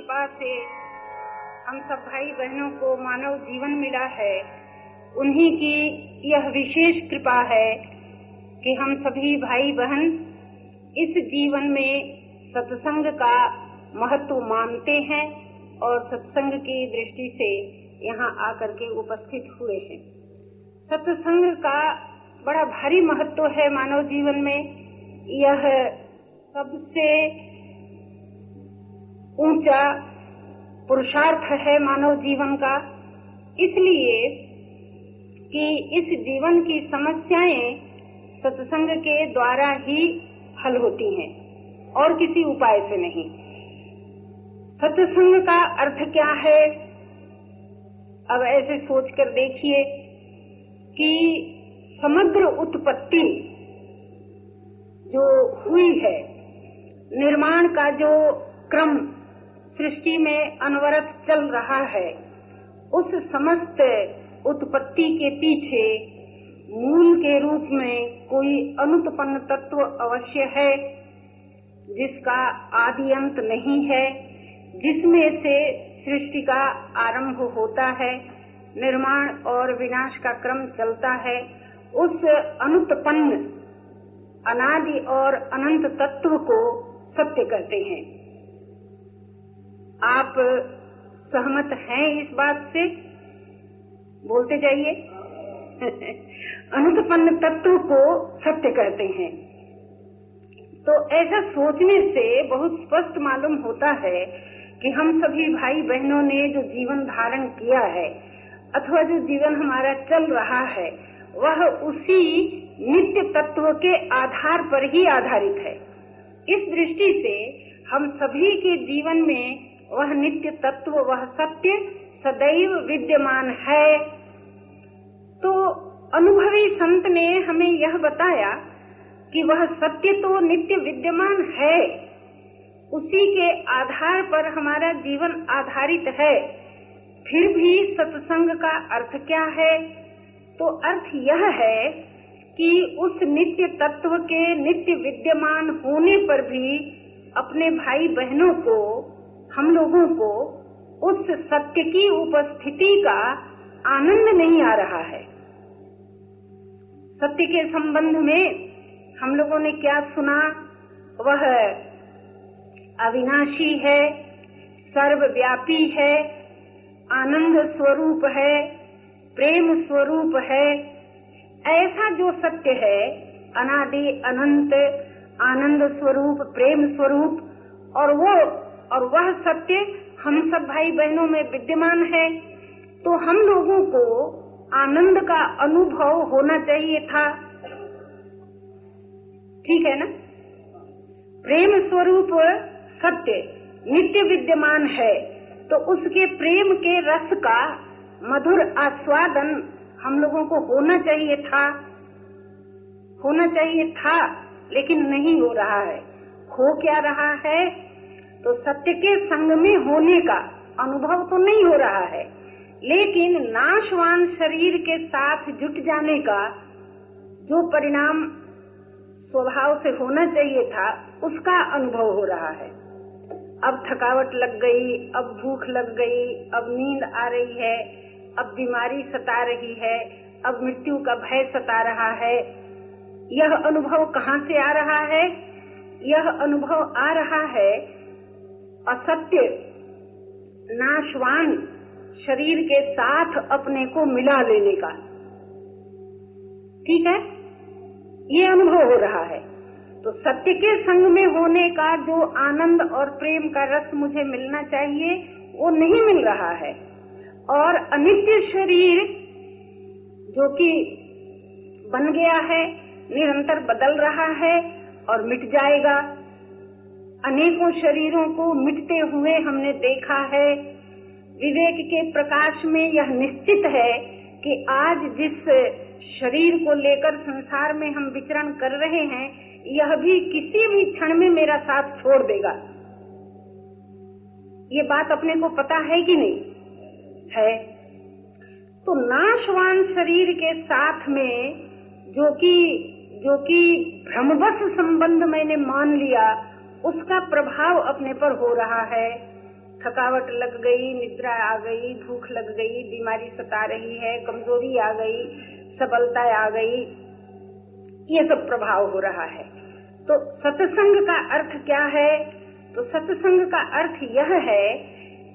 कृपा से हम सब भाई बहनों को मानव जीवन मिला है। उन्हीं की यह विशेष कृपा है कि हम सभी भाई बहन इस जीवन में सत्संग का महत्व मानते हैं और सत्संग की दृष्टि से यहाँ आकर के उपस्थित हुए हैं। सत्संग का बड़ा भारी महत्व है मानव जीवन में। यह सबसे ऊँचा पुरुषार्थ है मानव जीवन का। इसलिए कि इस जीवन की समस्याएँ सत्संग के द्वारा ही हल होती हैं और किसी उपाय से नहीं। सत्संग का अर्थ क्या है? अब ऐसे सोच कर देखिए कि समग्र उत्पत्ति जो हुई है, निर्माण का जो क्रम सृष्टि में अनवरत चल रहा है। उस समस्त उत्पत्ति के पीछे मूल के रूप में कोई अनुत्पन्न तत्व अवश्य है, जिसका आदि अंत नहीं है, जिसमें से सृष्टि का आरंभ होता है, निर्माण और विनाश का क्रम चलता है। उस अनुत्पन्न, अनादि और अनंत तत्व को सत्य कहते हैं। आप सहमत हैं इस बात से? बोलते जाइए। अनुत्पन्न तत्व को सत्य कहते हैं। तो ऐसा सोचने से बहुत स्पष्ट मालूम होता है कि हम सभी भाई बहनों ने जो जीवन धारण किया है, अथवा जो जीवन हमारा चल रहा है, वह उसी नित्य तत्व के आधार पर ही आधारित है। इस दृष्टि से हम सभी के जीवन में वह नित्य तत्व, वह सत्य सदैव विद्यमान है। तो अनुभवी संत ने हमें यह बताया कि वह सत्य तो नित्य विद्यमान है। उसी के आधार पर हमारा जीवन आधारित है। फिर भी सत्संग का अर्थ क्या है? तो अर्थ यह है कि उस नित्य तत्व के नित्य विद्यमान होने पर भी अपने भाई बहनों को हम लोगों को उस सत्य की उपस्थिति का आनंद नहीं आ रहा है। सत्य के संबंध में हम लोगों ने क्या सुना? वह अविनाशी है, सर्वव्यापी है, आनंद स्वरूप है, प्रेम स्वरूप है। ऐसा जो सत्य है, अनादि, अनंत, आनंद स्वरूप, प्रेम स्वरूप, और वो और वह सत्य हम सब भाई बहनों में विद्यमान है तो हम लोगों को आनंद का अनुभव होना चाहिए था। ठीक है ना? प्रेम स्वरूप सत्य, नित्य विद्यमान है तो उसके प्रेम के रस का मधुर आस्वादन हम लोगों को होना चाहिए था। होना चाहिए था, लेकिन नहीं हो रहा है। हो क्या रहा है? तो सत्य के संग में होने का अनुभव तो नहीं हो रहा है। लेकिन नाशवान शरीर के साथ जुट जाने का जो परिणाम स्वभाव से होना चाहिए था, उसका अनुभव हो रहा है। अब थकावट लग गई, अब भूख लग गई, अब नींद आ रही है, अब बीमारी सता रही है, अब मृत्यु का भय सता रहा है। यह अनुभव कहाँ से आ रहा है? यह अनुभव आ रहा है असत्य, नाशवान शरीर के साथ अपने को मिला लेने का। ठीक है? ये अनुभव हो रहा है। तो सत्य के संग में होने का जो आनंद और प्रेम का रस मुझे मिलना चाहिए, वो नहीं मिल रहा है। और अनित्य शरीर जो कि बन गया है, निरंतर बदल रहा है और मिट जाएगा। अनेकों शरीरों को मिटते हुए हमने देखा है। विवेक के प्रकाश में यह निश्चित है कि आज जिस शरीर को लेकर संसार में हम विचरण कर रहे हैं, यह भी किसी भी क्षण में मेरा साथ छोड़ देगा। ये बात अपने को पता है कि नहीं? है। तो नाशवान शरीर के साथ में जो कि जो कि भ्रमवश संबंध मैंने मान लिया उसका प्रभाव अपने पर हो रहा है। थकावट लग गई, निद्रा आ गई, भूख लग गई, बीमारी सता रही है, कमज़ोरी आ गई, सबलता आ गई। ये सब प्रभाव हो रहा है। तो सत्संग का अर्थ क्या है? तो सत्संग का अर्थ यह है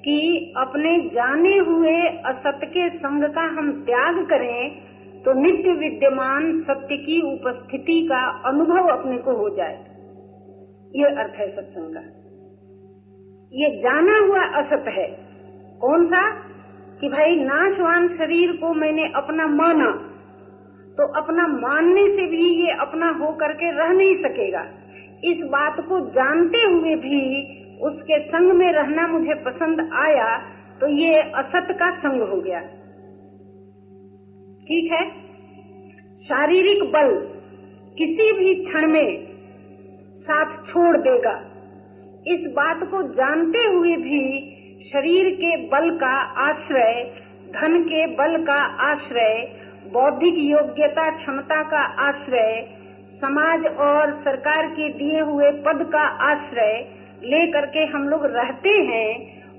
कि अपने जाने हुए असत के संग का हम त्याग करें तो नित्य विद्यमान सत्य की उपस्थिति का अनुभव अपने को हो जाए। ये अर्थ है सत्संग का। ये जाना हुआ असत है। कौन सा? कि भाई नाशवान शरीर को मैंने अपना माना तो अपना मानने से भी ये अपना हो करके रह नहीं सकेगा। इस बात को जानते हुए भी उसके संग में रहना मुझे पसंद आया तो ये असत का संग हो गया। ठीक है? शारीरिक बल किसी भी क्षण में साथ छोड़ देगा। इस बात को जानते हुए भी शरीर के बल का आश्रय, धन के बल का आश्रय, बौद्धिक योग्यता, क्षमता का आश्रय, समाज और सरकार के दिए हुए पद का आश्रय ले करके हम लोग रहते हैं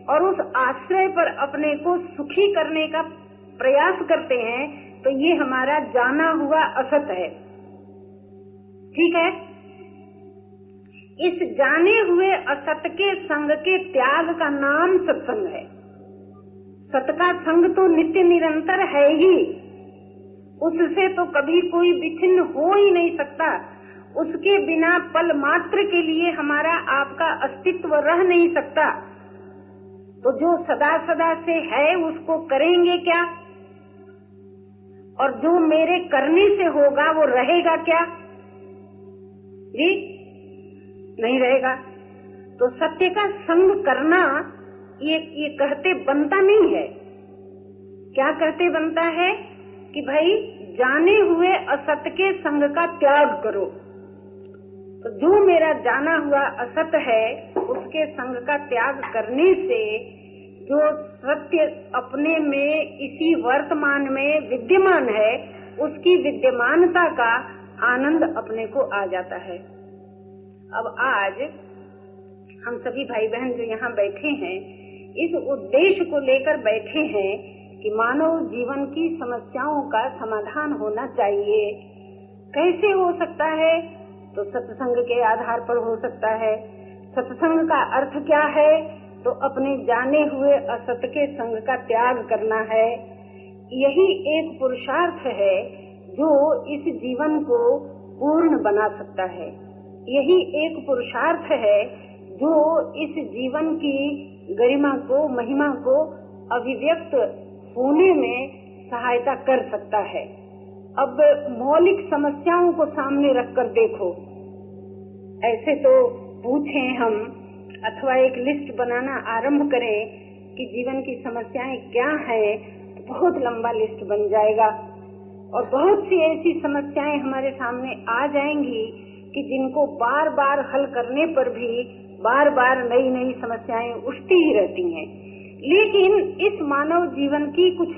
और उस आश्रय पर अपने को सुखी करने का प्रयास करते हैं तो ये हमारा जाना हुआ असत है। ठीक है? इस जाने हुए असत के संग के त्याग का नाम सत्संग है। सत का संग तो नित्य निरंतर है ही। उससे तो कभी कोई विच्छिन्न हो ही नहीं सकता। उसके बिना पल मात्र के लिए हमारा आपका अस्तित्व रह नहीं सकता। तो जो सदा सदा से है, उसको करेंगे क्या? और जो मेरे करने से होगा, वो रहेगा क्या? जी? नहीं रहेगा। तो सत्य का संग करना ये ये कहते बनता नहीं है। क्या कहते बनता है? कि भाई, जाने हुए असत के संग का त्याग करो। तो जो मेरा जाना हुआ असत है, उसके संग का त्याग करने से जो सत्य अपने में, इसी वर्तमान में विद्यमान है, उसकी विद्यमानता का आनंद अपने को आ जाता है। अब आज हम सभी भाई बहन जो यहाँ बैठे हैं, इस उद्देश्य को लेकर बैठे हैं कि मानव जीवन की समस्याओं का समाधान होना चाहिए। कैसे हो सकता है? तो सत्संग के आधार पर हो सकता है। सत्संग का अर्थ क्या है? तो अपने जाने हुए असत के संग का त्याग करना है। यही एक पुरुषार्थ है जो इस जीवन को पूर्ण बना सकता है। यही एक पुरुषार्थ है जो इस जीवन की गरिमा को, महिमा को अभिव्यक्त होने में सहायता कर सकता है। अब मौलिक समस्याओं को सामने रखकर देखो। ऐसे तो पूछे हम, अथवा एक लिस्ट बनाना आरंभ करें कि जीवन की समस्याएँ क्या हैं तो बहुत लंबा लिस्ट बन जाएगा। और बहुत सी ऐसी समस्याएँ हमारे सामने आ जाएँगी कि जिनको बार बार हल करने पर भी बार बार नई नई समस्याएँ उठती ही रहती हैं। लेकिन इस मानव जीवन की कुछ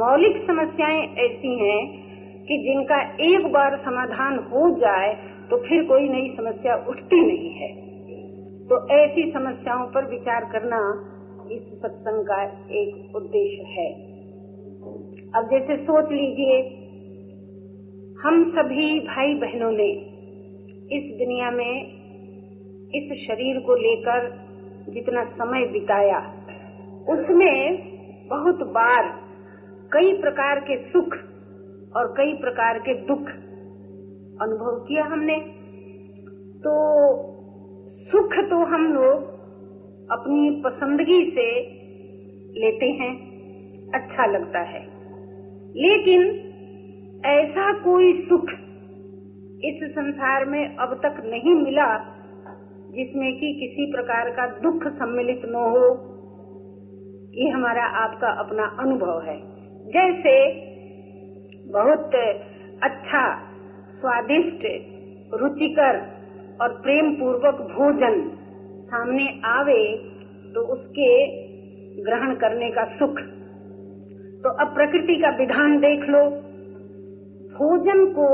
मौलिक समस्याएँ ऐसी हैं कि जिनका एक बार समाधान हो जाए तो फिर कोई नई समस्या उठती नहीं है। तो ऐसी समस्याओं पर विचार करना इस सत्संग का एक उद्देश्य है। अब जैसे सोच लीजिए, हम सभी भाई बहनों ने इस दुनिया में, इस शरीर को लेकर जितना समय बिताया, उसमें बहुत बार कई प्रकार के सुख और कई प्रकार के दुख अनुभव किया हमने। तो सुख तो हम लोग अपनी पसंदगी से लेते हैं अच्छा लगता है। लेकिन ऐसा कोई सुख इस संसार में अब तक नहीं मिला जिसमें कि किसी प्रकार का दुख सम्मिलित न हो। ये हमारा आपका अपना अनुभव है। जैसे बहुत अच्छा स्वादिष्ट, रुचिकर और प्रेम पूर्वक भोजन सामने आवे तो उसके ग्रहण करने का सुख। तो अब प्रकृति का विधान देख लो। भोजन को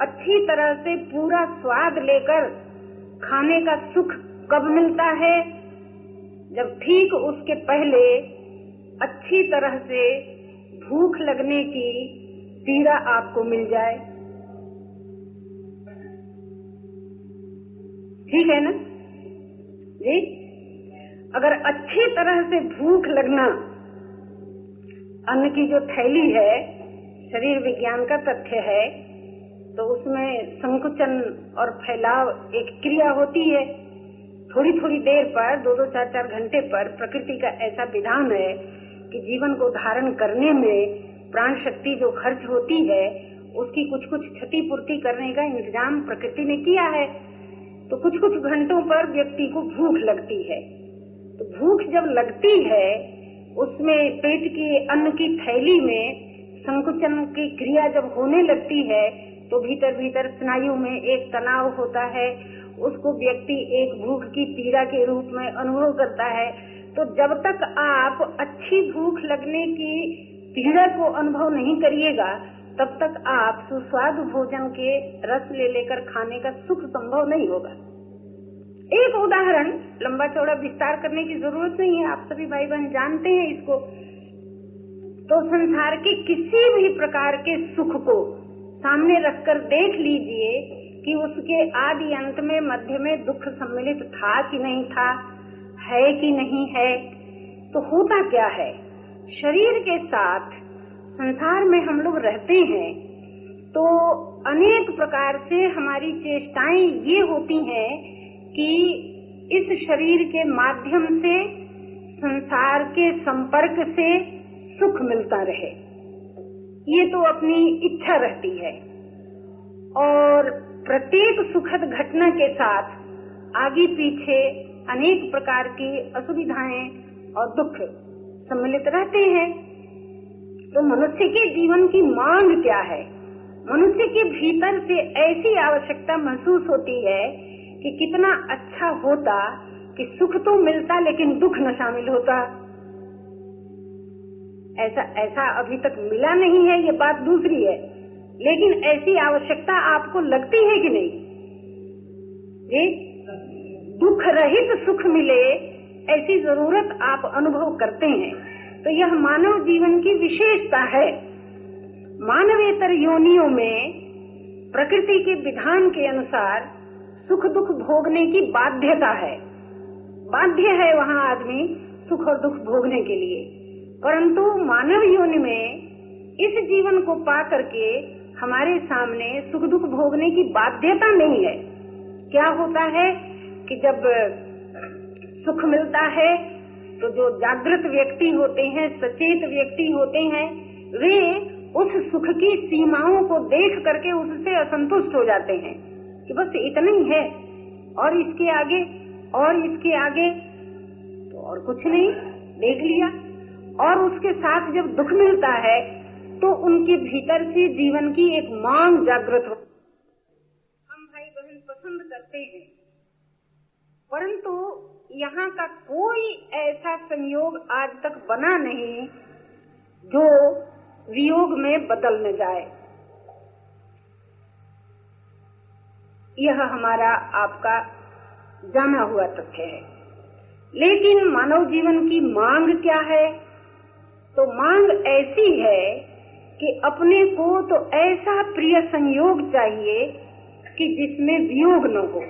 अच्छी तरह से पूरा स्वाद लेकर खाने का सुख कब मिलता है? जब ठीक उसके पहले अच्छी तरह से भूख लगने की पीड़ा आपको मिल जाए। ठीक है ना? जी? अगर अच्छी तरह से भूख लगना अन्न की जो थैली है, शरीर विज्ञान का तथ्य है तो उसमें संकुचन और फैलाव एक क्रिया होती है। थोड़ी थोड़ी देर पर दो दो चार चार घंटे पर प्रकृति का ऐसा विधान है कि जीवन को धारण करने में प्राण शक्ति जो खर्च होती है, उसकी कुछ कुछ क्षतिपूर्ति करने का इंतज़ाम प्रकृति ने किया है। तो कुछ कुछ घंटों पर व्यक्ति को भूख लगती है। तो भूख जब लगती है, उसमें पेट की अन्न की थैली में संकुचन की क्रिया जब होने लगती है तो भीतर भीतर स्नायु में एक तनाव होता है, उसको व्यक्ति एक भूख की पीड़ा के रूप में अनुभव करता है। तो जब तक आप अच्छी भूख लगने की पीड़ा को अनुभव नहीं करिएगा, तब तक आप सुस्वाद भोजन के रस ले लेकर खाने का सुख संभव नहीं होगा। एक उदाहरण, लंबा चौड़ा विस्तार करने की ज़रूरत नहीं है, आप सभी भाई बहन जानते हैं इसको। तो संसार के किसी भी प्रकार के सुख को सामने रखकर देख लीजिए कि उसके आदि अंत में, मध्य में दुख सम्मिलित था कि नहीं था, है कि नहीं है तो होता क्या है? शरीर के साथ संसार में हम लोग रहते हैं तो अनेक प्रकार से हमारी चेष्टाएँ ये होती हैं कि इस शरीर के माध्यम से संसार के संपर्क से सुख मिलता रहे। ये तो अपनी इच्छा रहती है। और प्रत्येक सुखद घटना के साथ आगे पीछे अनेक प्रकार की असुविधाएँ और दुख सम्मिलित रहते हैं। तो मनुष्य के जीवन की मांग क्या है? मनुष्य के भीतर से ऐसी आवश्यकता महसूस होती है कि कितना अच्छा होता कि सुख तो मिलता लेकिन दुख न शामिल होता। ऐसा ऐसा अभी तक मिला नहीं है, ये बात दूसरी है। लेकिन ऐसी आवश्यकता आपको लगती है कि नहीं? जी? दुख रहित सुख मिले, ऐसी ज़रूरत आप अनुभव करते हैं। तो यह मानव जीवन की विशेषता है। मानवेतर योनियों में प्रकृति के विधान के अनुसार सुख दुख भोगने की बाध्यता है। बाध्य है वहाँ आदमी सुख और दुख भोगने के लिए। परंतु मानव योनि में इस जीवन को पा करके हमारे सामने सुख दुख भोगने की बाध्यता नहीं है। क्या होता है कि जब सुख मिलता है तो जो जागृत व्यक्ति होते हैं, सचेत व्यक्ति होते हैं, वे उस सुख की सीमाओं को देख करके उससे असंतुष्ट हो जाते हैं कि बस इतना ही है। और इसके आगे, और इसके आगे तो और कुछ नहीं। देख लिया। और उसके साथ जब दुख मिलता है तो उनके भीतर से जीवन की एक मांग जागृत हो। हम भाई बहन पसंद करते हैं। परंतु यहाँ का कोई ऐसा संयोग आज तक बना नहीं जो वियोग में बदल न जाए। यह हमारा आपका जाना हुआ तथ्य है। लेकिन मानव जीवन की मांग क्या है? तो मांग ऐसी है कि अपने को तो ऐसा प्रिय संयोग चाहिए कि जिसमें वियोग न हो।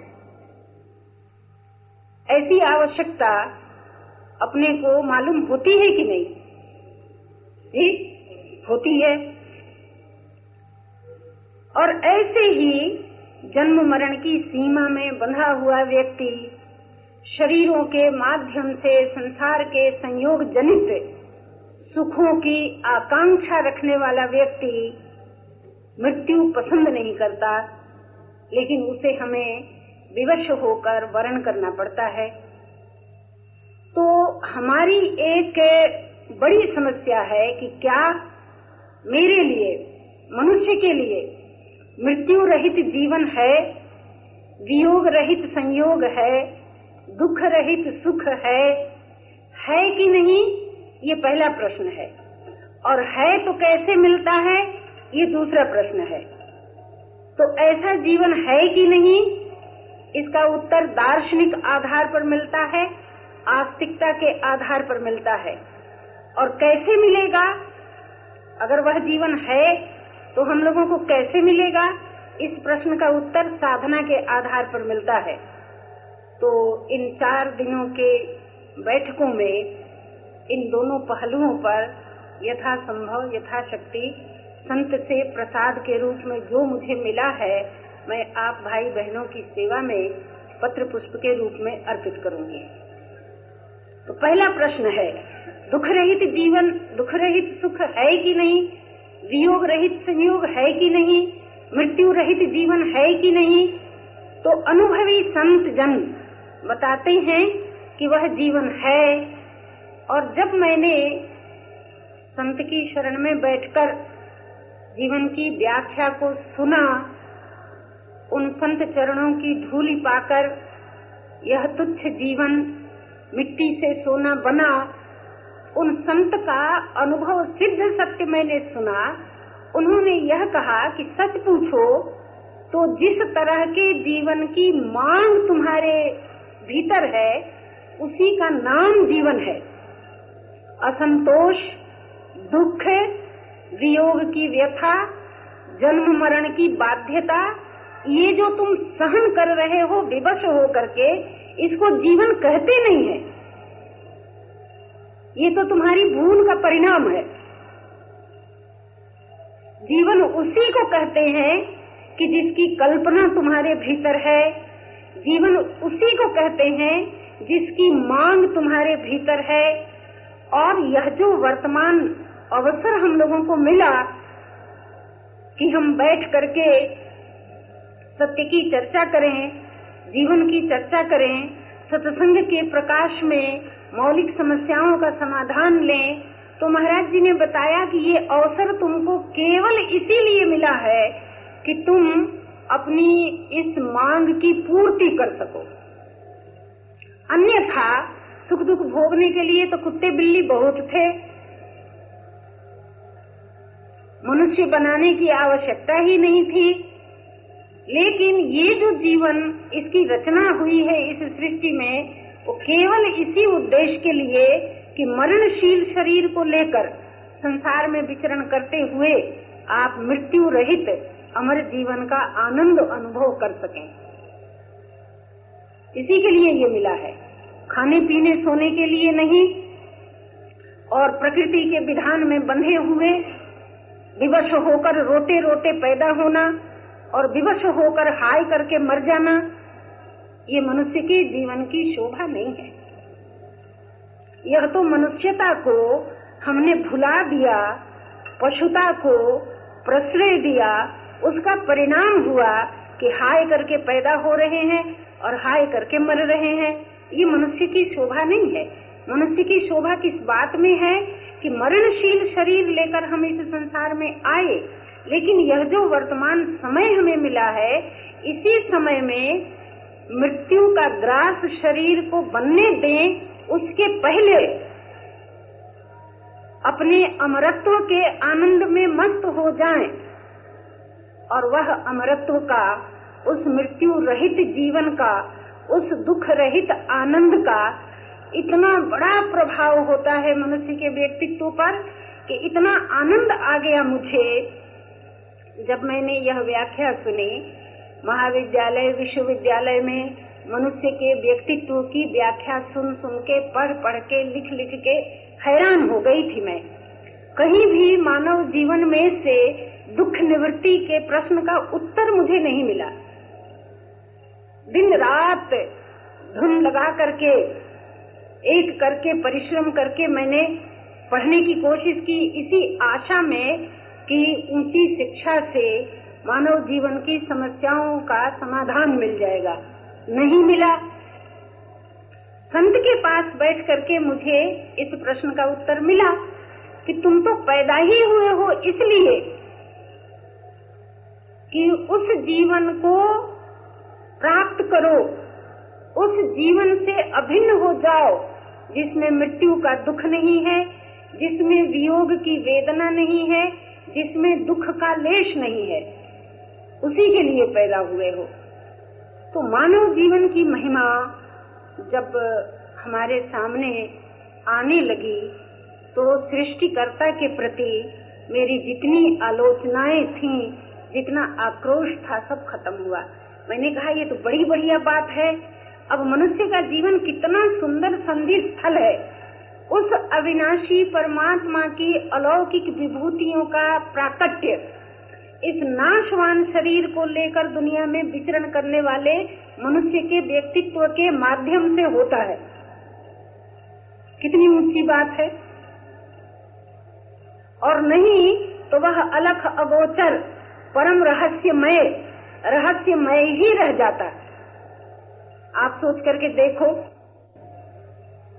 ऐसी आवश्यकता अपने को मालूम होती है कि नहीं? जी, होती है। और ऐसे ही जन्म मरण की सीमा में बंधा हुआ व्यक्ति शरीरों के माध्यम से संसार के संयोग जनित सुखों की आकांक्षा रखने वाला व्यक्ति मृत्यु पसंद नहीं करता, लेकिन उसे हमें विवश होकर वरण करना पड़ता है। तो हमारी एक बड़ी समस्या है कि क्या मेरे लिए, मनुष्य के लिए मृत्यु रहित जीवन है वियोग रहित संयोग है दुख रहित सुख है है कि नहीं? ये पहला प्रश्न है। और है तो कैसे मिलता है? ये दूसरा प्रश्न है। तो ऐसा जीवन है कि नहीं? इसका उत्तर दार्शनिक आधार पर मिलता है, आस्तिकता के आधार पर मिलता है। और कैसे मिलेगा? अगर वह जीवन है तो हम लोगों को कैसे मिलेगा? इस प्रश्न का उत्तर साधना के आधार पर मिलता है। तो इन चार दिनों के बैठकों में इन दोनों पहलुओं पर यथा संभव यथाशक्ति, संत से प्रसाद के रूप में जो मुझे मिला है, मैं आप भाई बहनों की सेवा में पत्र पुष्प के रूप में अर्पित करूँगी। तो पहला प्रश्न है दुख रहित जीवन दुख रहित सुख है कि नहीं? वियोग रहित संयोग है कि नहीं? मृत्यु रहित जीवन है कि नहीं? तो अनुभवी संत जन बताते हैं कि वह जीवन है और जब मैंने संत की शरण में बैठकर जीवन की व्याख्या को सुना, उन संत चरणों की धूली पाकर यह तुच्छ जीवन मिट्टी से सोना बना, उन संत का अनुभव सिद्ध सत्य मैंने सुना, उन्होंने यह कहा कि सच पूछो तो जिस तरह के जीवन की मांग तुम्हारे भीतर है, उसी का नाम जीवन है। असंतोष, दुख, वियोग की व्यथा, जन्म मरण की बाध्यता, ये जो तुम सहन कर रहे हो, विवश हो करके इसको जीवन कहते नहीं है। ये तो तुम्हारी भूल का परिणाम है। जीवन उसी को कहते हैं कि जिसकी कल्पना तुम्हारे भीतर है, जीवन उसी को कहते हैं जिसकी मांग तुम्हारे भीतर है। और यह जो वर्तमान अवसर हम लोगों को मिला कि हम बैठ करके सत्य की चर्चा करें, जीवन की चर्चा करें, सत्संग के प्रकाश में मौलिक समस्याओं का समाधान लें तो महाराज जी ने बताया कि ये अवसर तुमको केवल इसीलिए मिला है कि तुम अपनी इस मांग की पूर्ति कर सको। अन्यथा सुख दुख भोगने के लिए तो कुत्ते बिल्ली बहुत थे। मनुष्य बनाने की आवश्यकता ही नहीं थी। लेकिन ये जो जीवन, इसकी रचना हुई है इस सृष्टि में, वो केवल इसी उद्देश्य के लिए कि मरणशील शरीर को लेकर संसार में विचरण करते हुए आप मृत्यु रहित अमर जीवन का आनंद अनुभव कर सकें। इसी के लिए ये मिला है। खाने पीने सोने के लिए नहीं, और प्रकृति के विधान में बंधे हुए, विवश होकर रोते रोते पैदा होना, और विवश होकर हाय करके मर जाना, ये मनुष्य के जीवन की शोभा नहीं है। यह तो मनुष्यता को हमने भुला दिया, पशुता को प्रश्रय दिया, उसका परिणाम हुआ कि हाय करके पैदा हो रहे हैं और हाय करके मर रहे हैं। ये मनुष्य की शोभा नहीं है। मनुष्य की शोभा किस बात में है कि मरणशील शरीर लेकर हम इस संसार में आए, लेकिन यह जो वर्तमान समय हमें मिला है, इसी समय में मृत्यु का ग्रास शरीर को बनने दें, उसके पहले अपने अमरत्व के आनंद में मस्त हो जाएँ, और वह अमरत्व का, उस मृत्यु रहित जीवन का उस दुख रहित आनंद का इतना बड़ा प्रभाव होता है मनुष्य के व्यक्तित्व पर कि इतना आनंद आ गया मुझे। जब मैंने यह व्याख्या सुनी, महाविद्यालय, विश्वविद्यालय में मनुष्य के व्यक्तित्व की व्याख्या सुन सुन के, पढ़ पढ़ के, लिख लिख के हैरान हो गई थी मैं। कहीं भी मानव जीवन में से दुख निवृत्ति के प्रश्न का उत्तर मुझे नहीं मिला। दिन रात धुन लगा करके, एक करके, परिश्रम करके मैंने पढ़ने की कोशिश की। इसी आशा में कि ऊँची शिक्षा से मानव जीवन की समस्याओं का समाधान मिल जाएगा। नहीं मिला। संत के पास बैठ करके मुझे इस प्रश्न का उत्तर मिला कि तुम तो पैदा ही हुए हो इसलिए कि उस जीवन को प्राप्त करो। उस जीवन से अभिन्न हो जाओ, जिसमें मृत्यु का दुख नहीं है, जिसमें वियोग की वेदना नहीं है, जिसमें दुख का लेश नहीं है। उसी के लिए पैदा हुए हो। तो मानव जीवन की महिमा जब हमारे सामने आने लगी तो सृष्टिकर्ता के प्रति मेरी जितनी आलोचनाएँ थी, जितना आक्रोश था, सब खत्म हुआ। मैंने कहा, ये तो बड़ी बढ़िया बात है। अब मनुष्य का जीवन कितना सुंदर संधि स्थल है। उस अविनाशी परमात्मा की अलौकिक विभूतियों का प्राकट्य, इस नाशवान शरीर को लेकर दुनिया में विचरण करने वाले मनुष्य के व्यक्तित्व के माध्यम से होता है। कितनी ऊँची बात है। और नहीं तो वह अलख अगोचर, परम रहस्यमय रहस्यमय ही रह जाता। आप सोच करके देखो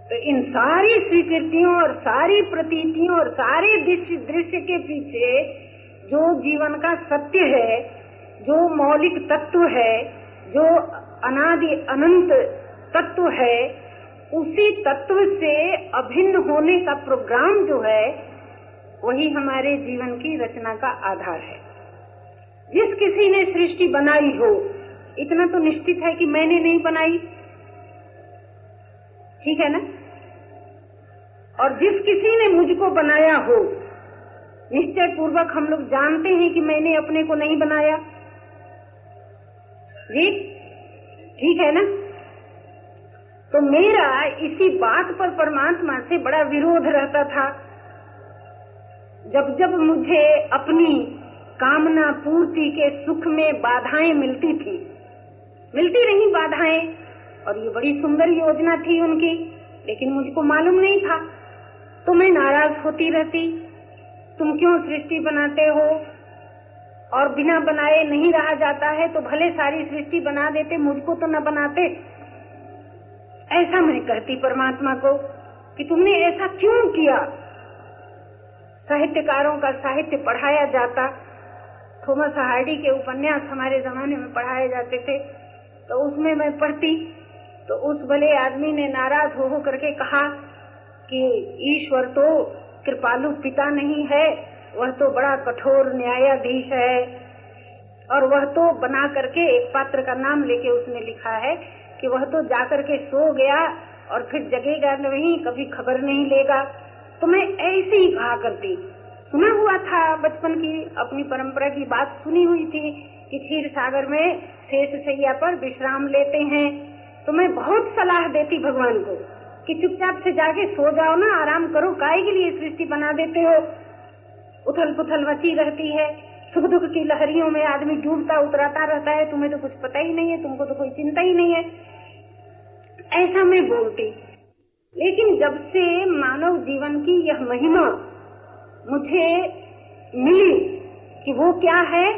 तो इन सारी स्वीकृतियों और सारी प्रतीतियों और सारे दृश्य दृश्य के पीछे जो जीवन का सत्य है, जो मौलिक तत्व है, जो अनादि अनंत तत्व है, उसी तत्व से अभिन्न होने का प्रोग्राम जो है, वही हमारे जीवन की रचना का आधार है। जिस किसी ने सृष्टि बनाई हो, इतना तो निश्चित है कि मैंने नहीं बनाई। ठीक है ना? और जिस किसी ने मुझको बनाया हो निश्चय पूर्वक हम लोग जानते हैं कि मैंने अपने को नहीं बनाया। जी? ठीक है ना? तो मेरा इसी बात पर परमात्मा से बड़ा विरोध रहता था। जब जब मुझे अपनी कामना पूर्ति के सुख में बाधाएँ मिलती थी। मिलती रही बाधाएँ, और ये बड़ी सुंदर योजना थी उनकी, लेकिन मुझको मालूम नहीं था। तो मैं नाराज़ होती रहती, तुम क्यों सृष्टि बनाते हो? और बिना बनाए नहीं रहा जाता है तो भले सारी सृष्टि बना देते, मुझको तो न बनाते। ऐसा मैं कहती परमात्मा को कि तुमने ऐसा क्यों किया? साहित्यकारों का साहित्य पढ़ाया जाता थॉमस हार्डी के उपन्यास हमारे जमाने में पढ़ाए जाते थे। तो उसमें मैं पढ़ती तो उस भले आदमी ने नाराज़ हो, करके कहा कि ईश्वर तो कृपालु पिता नहीं है वह तो बड़ा कठोर न्यायाधीश है। और वह तो बना करके एक पात्र का नाम लेके उसने लिखा है कि वह तो जाकर के सो गया और फिर जगेगा नहीं कभी खबर नहीं लेगा। तो मैं ऐसे ही कहा करती सुना हुआ था, बचपन की अपनी परंपरा की बात सुनी हुई थी कि क्षीर सागर में शेष सैया पर विश्राम लेते हैं। तो मैं बहुत सलाह देती भगवान को कि चुपचाप से जाके सो जाओ ना, आराम करो, काय के लिए सृष्टि बना देते हो? उथल पुथल मची रहती है सुख दुख की लहरियों में आदमी डूबता, उतराता रहता है, तुम्हें तो कुछ पता ही नहीं है, तुमको तो कोई चिंता ही नहीं है। ऐसा मैं बोलती। लेकिन जब से मानव जीवन की यह महिमा मुझे मिली कि वो क्या है?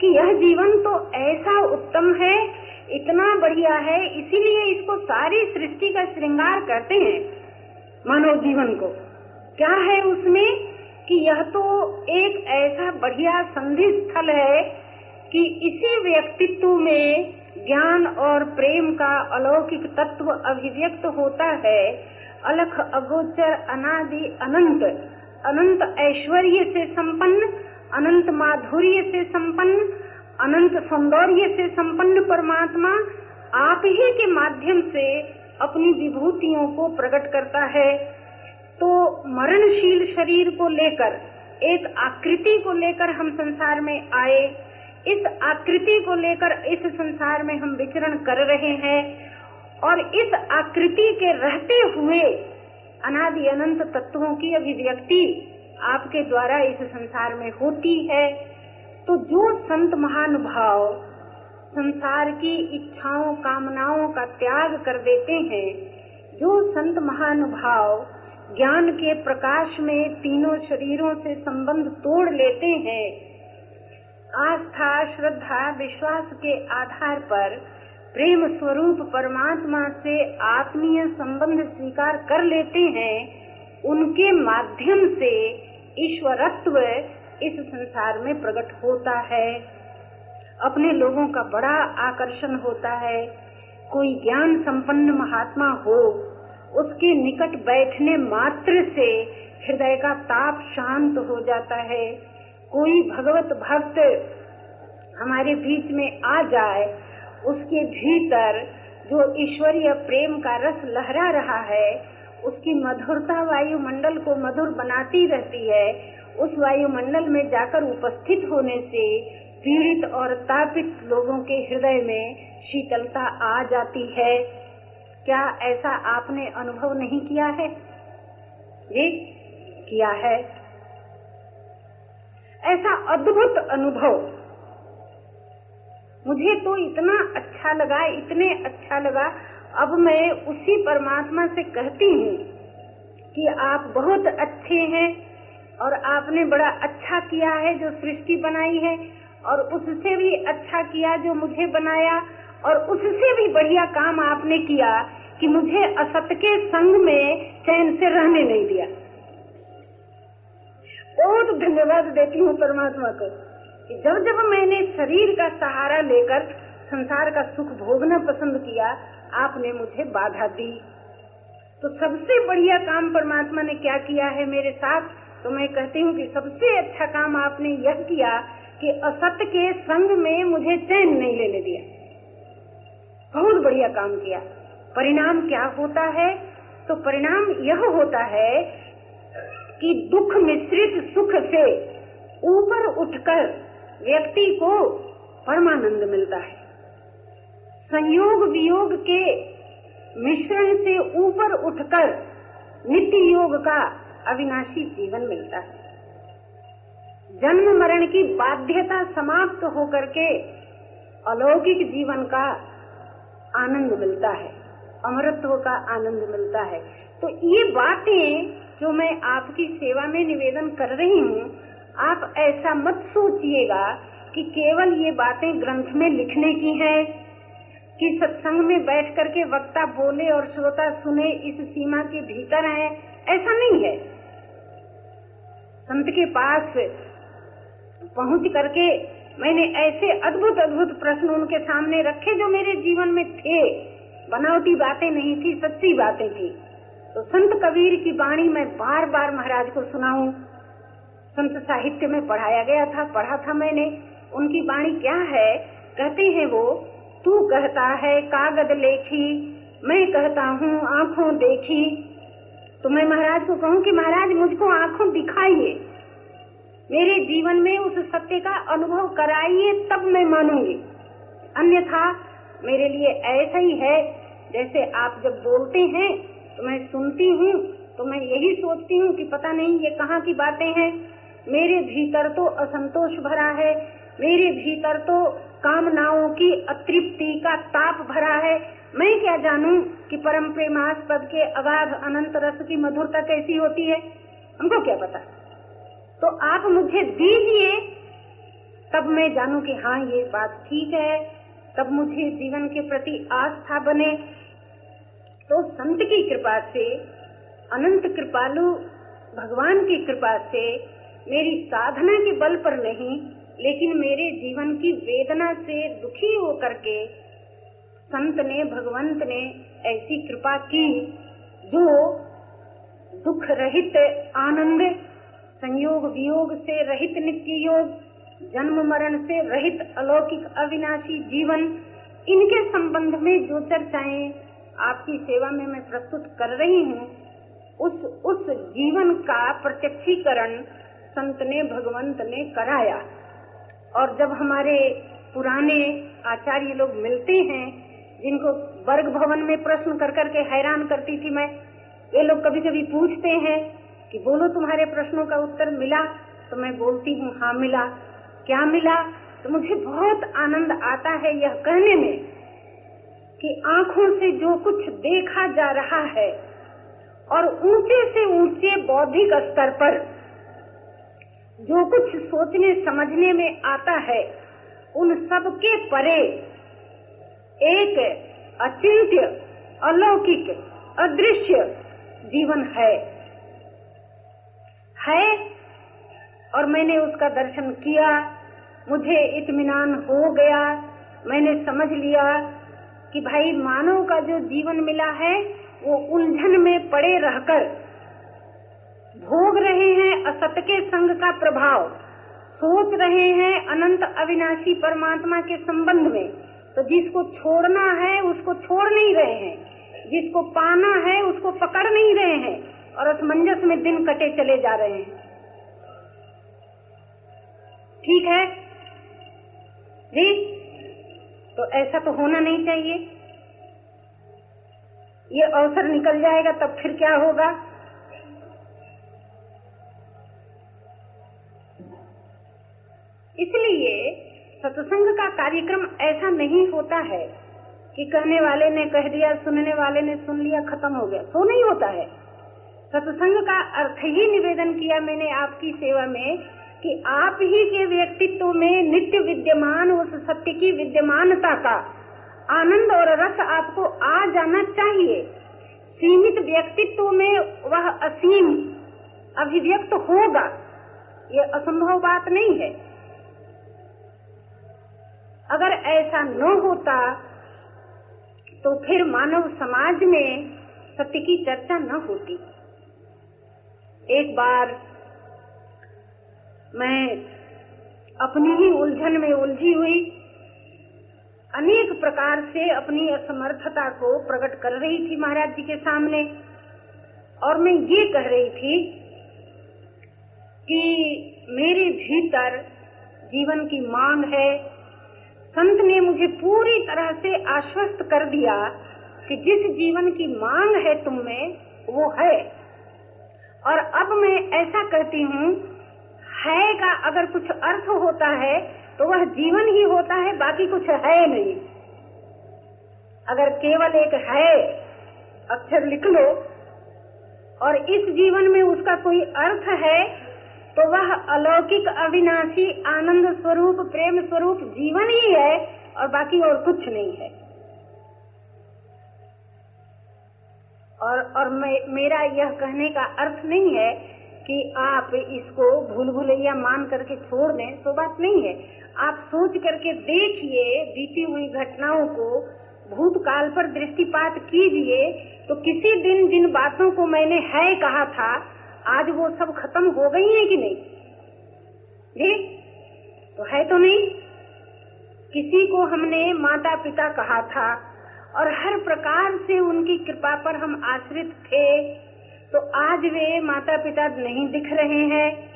कि यह जीवन तो ऐसा उत्तम है, इतना बढ़िया है, इसीलिए इसको सारी सृष्टि का श्रृंगार करते हैं मानव जीवन को। क्या है उसमें? कि यह तो एक ऐसा बढ़िया संधि स्थल है कि इसी व्यक्तित्व में ज्ञान और प्रेम का अलौकिक तत्व अभिव्यक्त होता है। अलख, अगोचर, अनादि, अनंत। अनंत ऐश्वर्य से संपन्न, अनंत माधुर्य से संपन्न, अनंत सौंदर्य से संपन्न परमात्मा आप ही के माध्यम से अपनी विभूतियों को प्रकट करता है। तो मरणशील शरीर को लेकर, एक आकृति को लेकर हम संसार में आए, इस आकृति को लेकर इस संसार में हम विचरण कर रहे हैं, और इस आकृति के रहते हुए अनादि अनंत तत्वों की अभिव्यक्ति आपके द्वारा इस संसार में होती है। तो जो संत महानुभाव संसार की इच्छाओं, कामनाओं का त्याग कर देते हैं, जो संत महानुभाव ज्ञान के प्रकाश में तीनों शरीरों से संबंध तोड़ लेते हैं, आस्था, श्रद्धा, विश्वास के आधार पर प्रेम स्वरूप परमात्मा से आत्मीय संबंध स्वीकार कर लेते हैं, उनके माध्यम से ईश्वरत्व इस संसार में प्रकट होता है। अपने लोगों का बड़ा आकर्षण होता है। कोई ज्ञान संपन्न महात्मा हो, उसके निकट बैठने मात्र से हृदय का ताप शांत हो जाता है। कोई भगवत भक्त हमारे बीच में आ जाए उसके भीतर जो ईश्वरीय प्रेम का रस लहरा रहा है, उसकी मधुरता वायुमंडल को मधुर बनाती रहती है। उस वायुमंडल में जाकर उपस्थित होने से पीड़ित और तापित लोगों के हृदय में शीतलता आ जाती है। क्या ऐसा आपने अनुभव नहीं किया है? जी, किया है। ऐसा अद्भुत अनुभव मुझे तो इतना अच्छा लगा, इतने अच्छा लगा। अब मैं उसी परमात्मा से कहती हूँ कि आप बहुत अच्छे हैं और आपने बड़ा अच्छा किया है जो सृष्टि बनाई है और उससे भी अच्छा किया जो मुझे बनाया और उससे भी बढ़िया काम आपने किया कि मुझे असत के संग में चैन से रहने नहीं दिया। बहुत धन्यवाद देती हूँ परमात्मा को। कि जब जब मैंने शरीर का सहारा लेकर संसार का सुख भोगना पसंद किया, आपने मुझे बाधा दी। तो सबसे बढ़िया काम परमात्मा ने क्या किया है मेरे साथ? तो मैं कहती हूँ कि सबसे अच्छा काम आपने यह किया कि असत्य के संग में मुझे चैन नहीं लेने दिया। बहुत बढ़िया काम किया। परिणाम क्या होता है? तो परिणाम यह होता है कि दुख मिश्रित सुख से ऊपर उठकर व्यक्ति को परमानंद मिलता है। संयोग वियोग के मिश्रण से ऊपर उठकर नित्य योग का अविनाशी जीवन मिलता है। जन्म मरण की बाध्यता समाप्त होकर के अलौकिक जीवन का आनंद मिलता है अमरत्व का आनंद मिलता है। तो ये बातें जो मैं आपकी सेवा में निवेदन कर रही हूँ आप ऐसा मत सोचिएगा कि केवल ये बातें ग्रंथ में लिखने की है, कि सत्संग में बैठ करके वक्ता बोले और श्रोता सुने, इस सीमा के भीतर है, ऐसा नहीं है। संत के पास पहुँच करके मैंने ऐसे अद्भुत अद्भुत प्रश्न उनके सामने रखे जो मेरे जीवन में थे। बनावटी बातें नहीं थी, सच्ची बातें थी। तो संत कबीर की वाणी मैं बार बार महाराज को सुनाऊं। संत साहित्य में पढ़ाया गया था, पढ़ा था मैंने। उनकी वाणी क्या है? कहते हैं वो, तू कहता है कागज़ लेखी, मैं कहता हूँ आँखों देखी। तो मैं महाराज को कहूँ कि महाराज, मुझको आँखों दिखाइए। मेरे जीवन में उस सत्य का अनुभव कराइए, तब मैं मानूँगी। अन्यथा, मेरे लिए ऐसा ही है, जैसे आप जब बोलते हैं तो मैं सुनती हूँ तो मैं यही सोचती हूँ कि पता नहीं ये कहाँ की बातें हैं। मेरे भीतर तो असंतोष भरा है, मेरे भीतर तो कामनाओं की अतृप्ति का ताप भरा है। मैं क्या जानूं कि परम प्रेमास्पद के अगाध अनंत रस की मधुरता कैसी होती है? हमको क्या पता? तो आप मुझे दीजिए, तब मैं जानू कि हाँ ये बात ठीक है। तब मुझे जीवन के प्रति आस्था बने। तो संत की कृपा से, अनंत कृपालु भगवान की कृपा से मेरी साधना के बल पर नहीं, लेकिन मेरे जीवन की वेदना से दुखी होकर के संत ने, भगवंत ने ऐसी कृपा की जो दुख रहित आनंद, संयोग वियोग से रहित नित्य योग, जन्म मरण से रहित अलौकिक अविनाशी जीवन, इनके संबंध में जो चर्चाएँ आपकी सेवा में मैं प्रस्तुत कर रही हूँ, उस उस जीवन का प्रत्यक्षीकरण संत ने, भगवंत ने कराया। और जब हमारे पुराने आचार्य लोग मिलते हैं, जिनको वर्ग भवन में प्रश्न कर करके हैरान करती थी मैं, ये लोग कभी कभी पूछते हैं कि बोलो तुम्हारे प्रश्नों का उत्तर मिला? तो मैं बोलती हूँ हाँ मिला। क्या मिला? तो मुझे बहुत आनंद आता है यह कहने में कि आँखों से जो कुछ देखा जा रहा है, और ऊँचे से ऊँचे बौद्धिक स्तर पर जो कुछ सोचने, समझने में आता है, उन सब के परे एक अचिंत्य अलौकिक, अदृश्य जीवन है। है और मैंने उसका दर्शन किया, मुझे इत्मीनान हो गया, मैंने समझ लिया कि भाई मानव का जो जीवन मिला है, वो उलझन में पड़े रहकर भोग रहे हैं असत के संग का प्रभाव। सोच रहे हैं अनंत अविनाशी परमात्मा के संबंध में। तो जिसको छोड़ना है, उसको छोड़ नहीं रहे हैं। जिसको पाना है, उसको पकड़ नहीं रहे हैं। और असमंजस में दिन कटे चले जा रहे हैं। ठीक है? जी? तो ऐसा तो होना नहीं चाहिए। ये अवसर निकल जाएगा, तब फिर क्या होगा? इसलिए सत्संग का कार्यक्रम ऐसा नहीं होता है कि कहने वाले ने कह दिया, सुनने वाले ने सुन लिया, खत्म हो गया। तो नहीं होता है। सत्संग का अर्थ ही निवेदन किया मैंने आपकी सेवा में कि आप ही के व्यक्तित्व में नित्य विद्यमान, उस सत्य की विद्यमानता का आनंद और रस आपको आ जाना चाहिए। सीमित व्यक्तित्व में वह असीम अभिव्यक्त होगा। ये असंभव बात नहीं है। अगर ऐसा न होता तो फिर मानव समाज में सत्य की चर्चा न होती। एक बार मैं अपनी ही उलझन में उलझी हुई, अनेक प्रकार से अपनी असमर्थता को प्रकट कर रही थी महाराज जी के सामने, और मैं ये कह रही थी कि मेरे भीतर जीवन की मांग है संत ने मुझे पूरी तरह से आश्वस्त कर दिया कि जिस जीवन की मांग है तुम में, वो है। और अब मैं ऐसा कहती हूँ, है का अगर कुछ अर्थ होता है तो वह जीवन ही होता है, बाकी कुछ है नहीं। अगर केवल एक है, अक्षर लिख लो, और इस जीवन में उसका कोई अर्थ है तो वह अलौकिक अविनाशी आनंद स्वरूप प्रेम स्वरूप जीवन ही है और बाकी और कुछ नहीं है। और और मे, मेरा यह कहने का अर्थ नहीं है कि आप इसको भूल भुलैया मान करके छोड़ दें तो बात नहीं है। आप सोच करके देखिए बीती हुई घटनाओं को भूतकाल पर दृष्टिपात कीजिए तो किसी दिन जिन बातों को मैंने है कहा था आज वो सब खत्म हो गई है कि नहीं? जी? तो है तो नहीं? किसी को हमने माता पिता कहा था और हर प्रकार से उनकी कृपा पर हम आश्रित थे तो आज वे माता पिता नहीं दिख रहे हैं।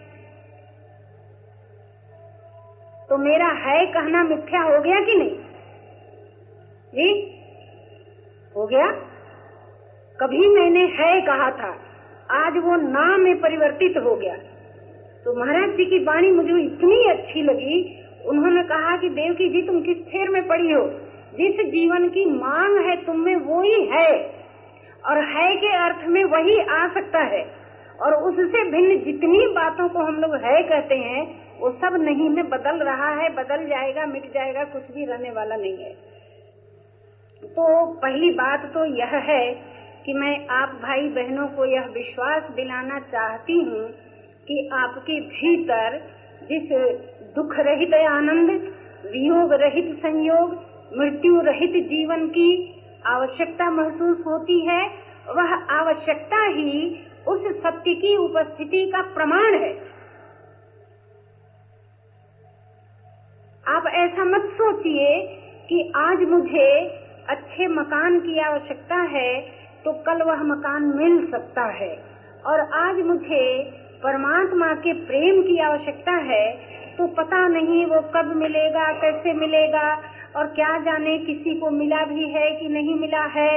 तो मेरा है कहना मिथ्या हो गया कि नहीं? जी? हो गया? कभी मैंने है कहा था। आज वो नाम में परिवर्तित हो गया। तो महाराज जी की वाणी मुझे इतनी अच्छी लगी। उन्होंने कहा कि देवकी जी, तुम किस फेर में पड़ी हो? जिस जीवन की मांग है, तुम में वो ही है। और है के अर्थ में वही आ सकता है। और उससे भिन्न जितनी बातों को हम लोग है कहते हैं, वो सब नहीं में बदल रहा है। बदल जाएगा, मिट जाएगा, कुछ भी रहने वाला नहीं है। तो पहली बात तो यह है कि मैं आप भाई बहनों को यह विश्वास दिलाना चाहती हूँ कि आपके भीतर जिस दुख रहित आनंद वियोग रहित संयोग मृत्यु रहित जीवन की आवश्यकता महसूस होती है, वह आवश्यकता ही उस सत्य की उपस्थिति का प्रमाण है। आप ऐसा मत सोचिए कि आज मुझे अच्छे मकान की आवश्यकता है तो कल वह मकान मिल सकता है। और आज मुझे परमात्मा के प्रेम की आवश्यकता है तो पता नहीं वो कब मिलेगा, कैसे मिलेगा, और क्या जाने किसी को मिला भी है कि नहीं मिला है।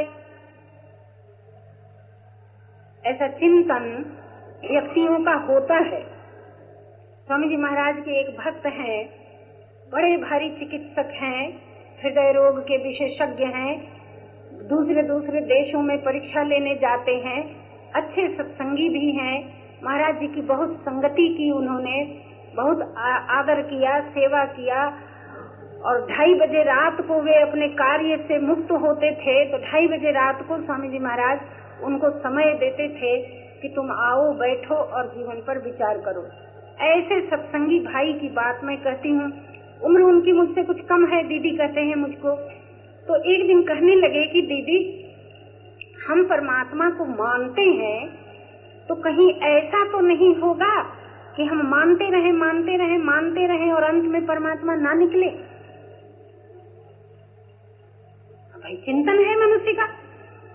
ऐसा चिंतन व्यक्तियों का होता है। स्वामी जी महाराज के एक भक्त हैं, बड़े भारी चिकित्सक हैं, हृदय रोग के विशेषज्ञ हैं दूसरे दूसरे देशों में परीक्षा लेने जाते हैं। अच्छे सत्संगी भी हैं। महाराज जी की बहुत संगति की उन्होंने, बहुत आदर किया, सेवा किया। और ढाई बजे रात को वे अपने कार्य से मुक्त होते थे तो ढाई बजे रात को स्वामी जी महाराज उनको समय देते थे कि तुम आओ, बैठो और जीवन पर विचार करो। ऐसे सत्संगी भाई की बात मैं कहती हूँ। उम्र उनकी मुझसे कुछ कम है, दीदी कहते हैं मुझको। तो एक दिन कहने लगे कि दीदी, हम परमात्मा को मानते हैं तो कहीं ऐसा तो नहीं होगा कि हम मानते रहे मानते रहे मानते रहे और अंत में परमात्मा ना निकले। भाई, चिंतन है मनुष्य का।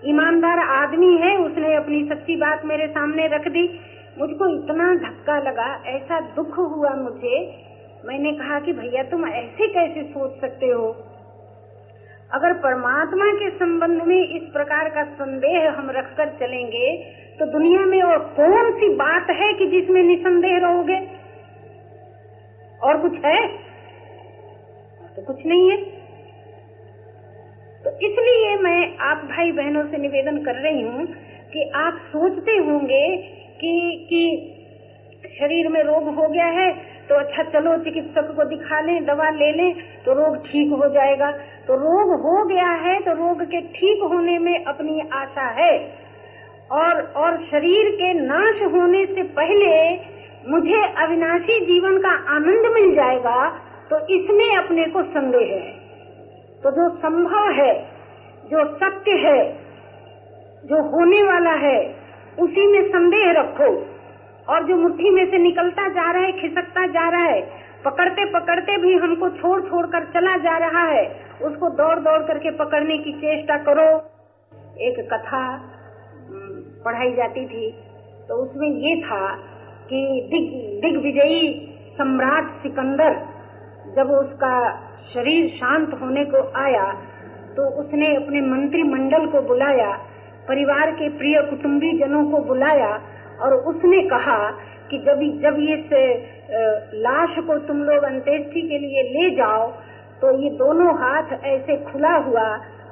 ईमानदार आदमी है, उसने अपनी सच्ची बात मेरे सामने रख दी। मुझको इतना धक्का लगा, ऐसा दुख हुआ मुझे। मैंने कहा कि भैया, तुम ऐसे कैसे सोच सकते हो? अगर परमात्मा के संबंध में इस प्रकार का संदेह हम रखकर चलेंगे तो दुनिया में और कौन सी बात है कि जिसमें निसंदेह रहोगे? और कुछ है? तो कुछ नहीं है। तो इसलिए मैं आप भाई बहनों से निवेदन कर रही हूँ कि आप सोचते होंगे कि कि शरीर में रोग हो गया है तो अच्छा चलो चिकित्सक को दिखा लें, दवा ले लें तो रोग ठीक हो जाएगा। तो रोग हो गया है तो रोग के ठीक होने में अपनी आशा है। और और शरीर के नाश होने से पहले मुझे अविनाशी जीवन का आनंद मिल जाएगा तो इसमें अपने को संदेह है। तो जो संभव है, जो सत्य है, जो होने वाला है, उसी में संदेह रखो। और जो मुट्ठी में से निकलता जा रहा है, खिसकता जा रहा है, पकड़ते पकड़ते भी हमको छोड़ छोड़ कर चला जा रहा है, उसको दौड़ दौड़ करके पकड़ने की चेष्टा करो। एक कथा पढ़ाई जाती थी तो उसमें ये था कि दिग, दिग्विजयी सम्राट सिकंदर, जब उसका शरीर शांत होने को आया तो उसने अपने मंत्रिमंडल को बुलाया, परिवार के प्रिय कुटुम्बी जनों को बुलाया और उसने कहा कि जब जब ये से लाश को तुम लोग अंत्येष्टि के लिए ले जाओ तो ये दोनों हाथ ऐसे खुला हुआ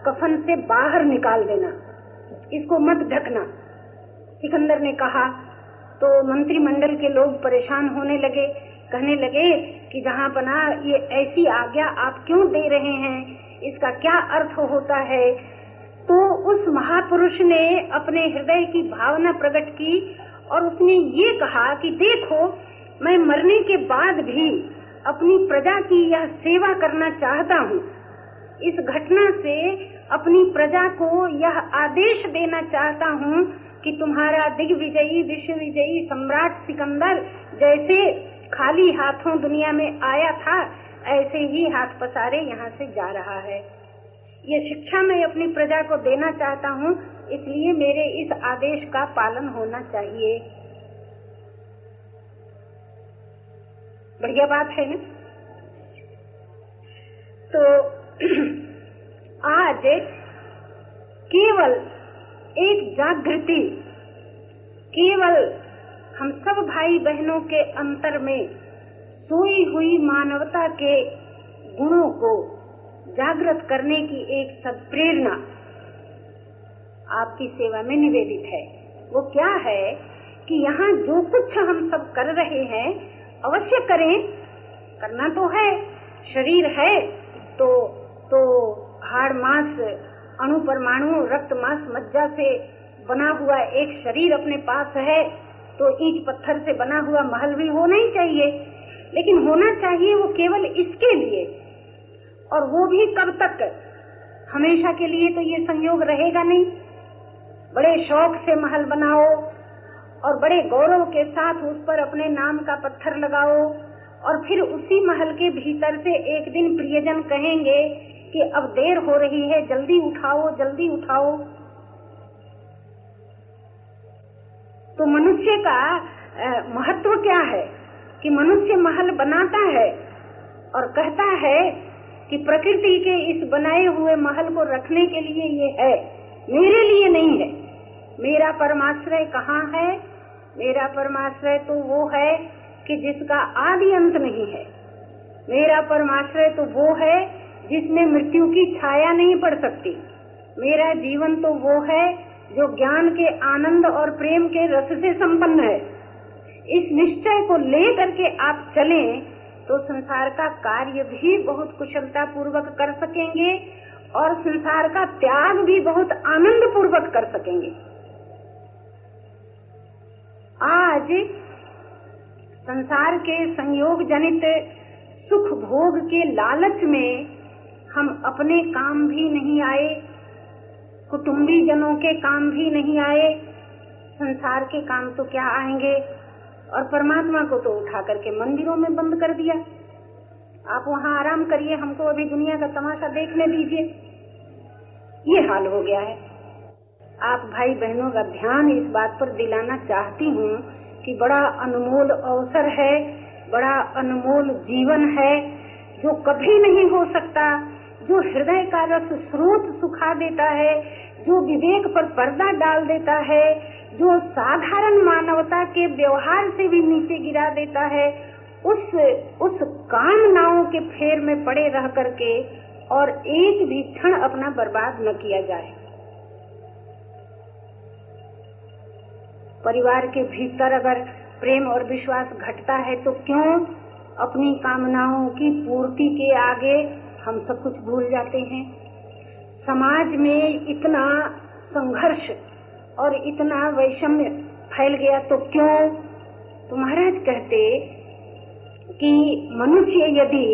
कफन से बाहर निकाल देना। इसको मत ढकना। सिकंदर ने कहा। तो मंत्रिमंडल के लोग परेशान होने लगे। कहने लगे कि जहाँ बना ये ऐसी आज्ञा आप क्यों दे रहे हैं? इसका क्या अर्थ होता है? तो उस महापुरुष ने अपने हृदय की भावना प्रकट की और उसने ये कहा कि देखो, मैं मरने के बाद भी अपनी प्रजा की यह सेवा करना चाहता हूँ। इस घटना से अपनी प्रजा को यह आदेश देना चाहता हूँ कि तुम्हारा दिग्विजयी विश्व विजयी सम्राट सिकंदर जैसे खाली हाथों दुनिया में आया था, ऐसे ही हाथ पसारे यहाँ से जा रहा है। ये शिक्षा मैं अपनी प्रजा को देना चाहता हूँ इसलिए मेरे इस आदेश का पालन होना चाहिए। बढ़िया बात है ना? तो आज केवल एक जागृति, केवल हम सब भाई बहनों के अंतर में सोई हुई मानवता के गुणों को जागृत करने की एक सदप्रेरणा आपकी सेवा में निवेदित है। वो क्या है कि यहाँ जो कुछ हम सब कर रहे हैं, अवश्य करें। करना तो है, शरीर है तो तो हाड़ मांस, अणु परमाणु, रक्त मांस, मज्जा से बना हुआ एक शरीर अपने पास है तो ईट पत्थर से बना हुआ महल भी होना ही चाहिए। लेकिन होना चाहिए वो केवल इसके लिए। और वो भी कब तक। हमेशा के लिए तो ये संयोग रहेगा नहीं। बड़े शौक से महल बनाओ और बड़े गौरव के साथ उस पर अपने नाम का पत्थर लगाओ और फिर उसी महल के भीतर से एक दिन प्रियजन कहेंगे कि अब देर हो रही है, जल्दी उठाओ जल्दी उठाओ। तो मनुष्य का महत्व क्या है? कि मनुष्य महल बनाता है और कहता है कि प्रकृति के इस बनाए हुए महल को रखने के लिए ये है, मेरे लिए नहीं है। मेरा परमाश्रय कहाँ है? मेरा परमाश्रय तो वो है कि जिसका आदि अंत नहीं है। मेरा परमाश्रय तो वो है जिसमें मृत्यु की छाया नहीं पड़ सकती। मेरा जीवन तो वो है जो ज्ञान के आनंद और प्रेम के रस से संपन्न है। इस निश्चय को ले करके आप चलें तो संसार का कार्य भी बहुत कुशलता पूर्वक कर सकेंगे और संसार का त्याग भी बहुत आनंद पूर्वक कर सकेंगे। आज संसार के संयोग जनित सुख भोग के लालच में हम अपने काम भी नहीं आए, कुटुंबी जनों के काम भी नहीं आए। संसार के काम तो क्या आएँगे? और परमात्मा को तो उठा करके मंदिरों में बंद कर दिया। आप वहाँ आराम करिए, हमको अभी दुनिया का तमाशा देखने दीजिए। ये हाल हो गया है। आप भाई बहनों का ध्यान इस बात पर दिलाना चाहती हूँ कि बड़ा अनमोल अवसर है, बड़ा अनमोल जीवन है, जो कभी नहीं हो सकता, जो हृदय का रस स्रोत सुखा देता है, जो विवेक पर पर्दा डाल देता है, जो साधारण मानवता के व्यवहार से भी नीचे गिरा देता है, उस उस कामनाओं के फेर में पड़े रह करके और एक भी क्षण अपना बर्बाद न किया जाए। परिवार के भीतर अगर प्रेम और विश्वास घटता है तो क्यों अपनी कामनाओं की पूर्ति के आगे हम सब कुछ भूल जाते हैं? समाज में इतना संघर्ष और इतना वैषम्य फैल गया तो क्यों? तो महाराज कहते कि मनुष्य यदि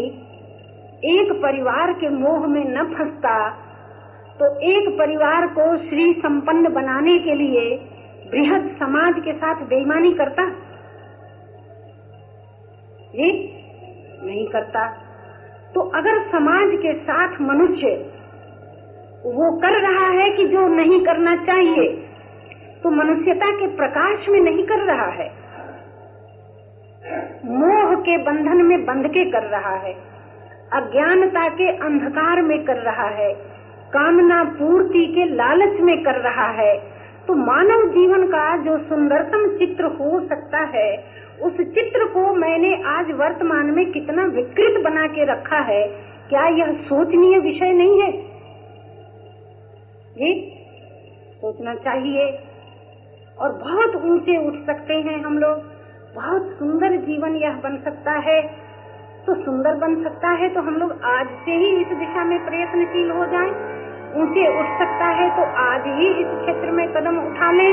एक परिवार के मोह में न फंसता तो एक परिवार को श्री संपन्न बनाने के लिए बृहद समाज के साथ बेईमानी करता? जी नहीं करता। तो अगर समाज के साथ मनुष्य वो कर रहा है कि जो नहीं करना चाहिए तो मनुष्यता के प्रकाश में नहीं कर रहा है। मोह के बंधन में बंध के कर रहा है। अज्ञानता के अंधकार में कर रहा है। कामना पूर्ति के लालच में कर रहा है। तो मानव जीवन का जो सुंदरतम चित्र हो सकता है, उस चित्र को मैंने आज वर्तमान में कितना विकृत बना के रखा है, क्या यह सोचनीय विषय नहीं है? जी, सोचना चाहिए। और बहुत ऊँचे उठ सकते हैं हम लोग। बहुत सुंदर जीवन यह बन सकता है। तो सुंदर बन सकता है तो हम लोग आज से ही इस दिशा में प्रयत्नशील हो जाएँ। ऊँचे उठ सकता है तो आज ही इस क्षेत्र में कदम उठा लें